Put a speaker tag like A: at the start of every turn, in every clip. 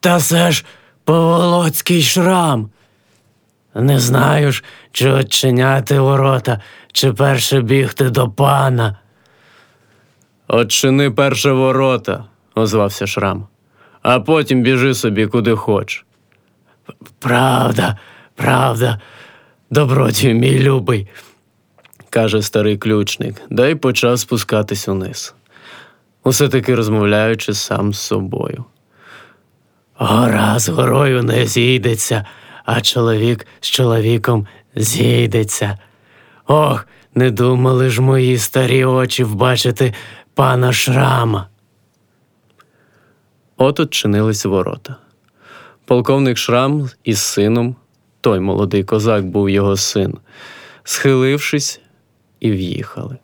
A: Та це ж поволоцький шрам. Не знаю ж, чи очиняти ворота, чи перше бігти до пана.
B: Отчини перше ворота, озвався Шрам, а потім біжи собі куди хоч.
A: Правда, правда, добродію, мій любий.
B: каже старий ключник, да й почав спускатись униз. Усе таки розмовляючи сам з собою.
A: Гора з горою не зійдеться, а чоловік з чоловіком зійдеться. Ох, не думали ж мої старі очі вбачити пана Шрама.
B: От odчинились ворота. Полковник Шрам із сином, той молодий козак був його син, схилившись, і в'їхали.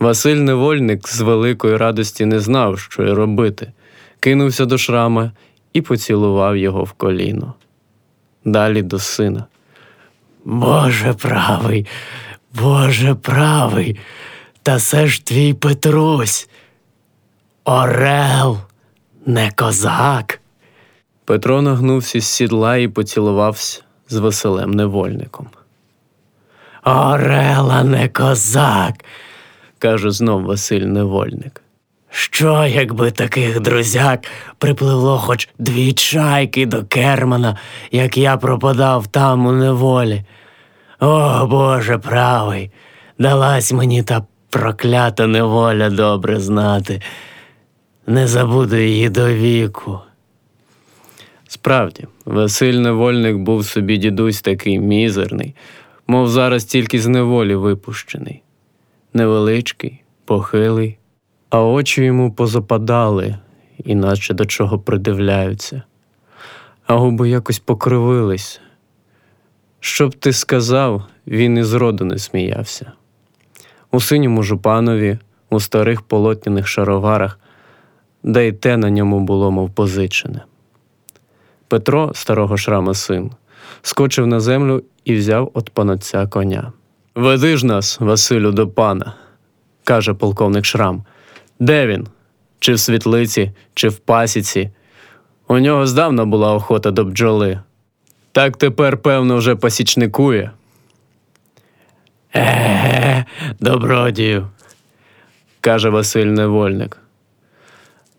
B: Василь Невольник з великої радості не знав, що й робити, кинувся до шрама і поцілував його в коліно. Далі до сина.
A: Боже правий, Боже правий, та це ж твій Петрусь. Орел, не козак.
B: Петро нагнувся з сідла і поцілувався з Василем Невольником.
A: Орела не козак.
B: каже знов Василь Невольник.
A: Що, якби таких друзяк припливло хоч дві чайки до Кермана, як я пропадав там у неволі. О, Боже правий, далась мені та проклята неволя добре знати. Не забуду її до віку.
B: Справді, Василь Невольник був собі дідусь такий мізерний, мов зараз тільки з неволі випущений. Невеличкий, похилий, а очі йому позападали, іначе до чого придивляються, а губи якось покривились. Що б ти сказав, він і зроду не сміявся. У синьому жупанові, у старих полотняних шароварах, да й те на ньому було, мов позичене. Петро, старого шрама син, скочив на землю і взяв от панотця коня. Веди ж нас, Василю, до пана, каже полковник Шрам. Де він? Чи в світлиці, чи в пасіці? У нього здавна була охота до бджоли. Так тепер, певно, вже пасічникує.
A: Еге, добродію,
B: каже Василь Невольник.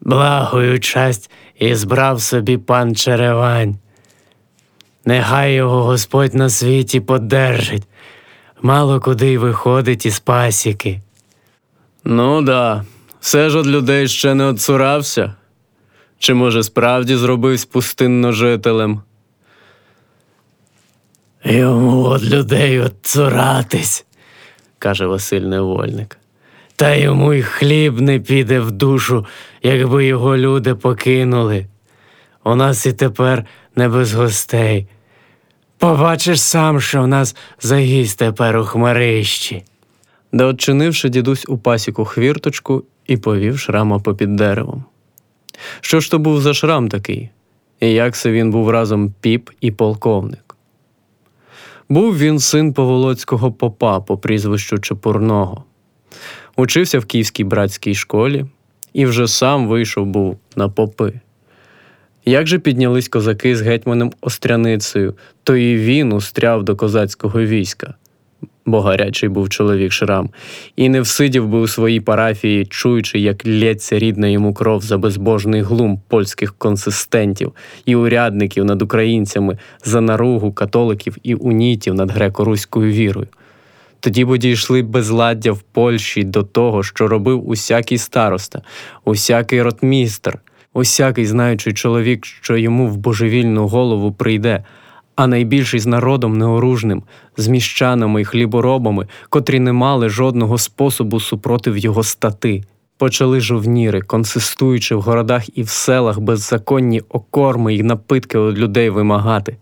A: благою часть і збрав собі пан Черевань. Нехай його Господь на світі подержить, мало куди й виходить із пасіки.
B: Ну да, все ж од людей ще не отцурався. Чи, може, справді зробився пустинножителем?
A: Йому од людей отцуратись,
B: каже Василь Невольник.
A: та йому й хліб не піде в душу, якби його люди покинули. У нас і тепер не без гостей. Побачиш сам, що в нас загість тепер у хмарищі.
B: Да odчинивши дідусь у пасіку хвірточку і повів шрама попід деревом. Що ж то був за шрам такий? І як це він був разом піп і полковник? Був він син поволоцького попа по прізвищу Чепурного. Учився в Київській братській школі і вже сам вийшов був на попи. Як же піднялись козаки з гетьманом Остряницею, то і він устряв до козацького війська, бо гарячий був чоловік Шрам, і не всидів би у своїй парафії, чуючи, як лється рідна йому кров за безбожний глум польських консистентів і урядників над українцями за наругу католиків і унітів над греко-руською вірою. Тоді б дійшли безладдя в Польщі до того, що робив усякий староста, усякий ротмістр, усякий знаючий чоловік, що йому в божевільну голову прийде, а найбільший з народом неоружним, з міщанами й хліборобами, котрі не мали жодного способу супротив його стати. Почали жовніри, консистуючи в городах і в селах беззаконні окорми й напитки від людей вимагати.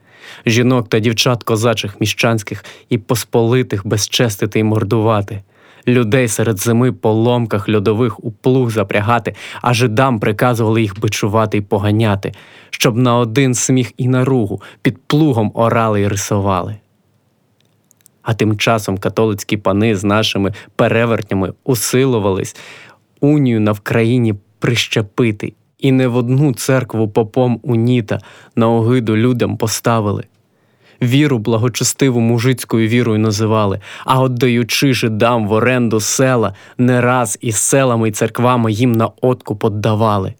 B: Жінок та дівчат козачих міщанських і посполитих безчестити й мордувати, людей серед зими по ломках льодових у плуг запрягати, а жидам приказували їх бичувати й поганяти, щоб на один сміх і наругу під плугом орали й рисували. А тим часом католицькі пани з нашими перевертнями усилувались унію на Вкраїні прищепити і не в одну церкву попом уніта на огиду людям поставили. Віру благочестиву мужицькою вірою називали, а отдаючи жидам в оренду села, не раз із селами й церквами їм на откуп отдавали.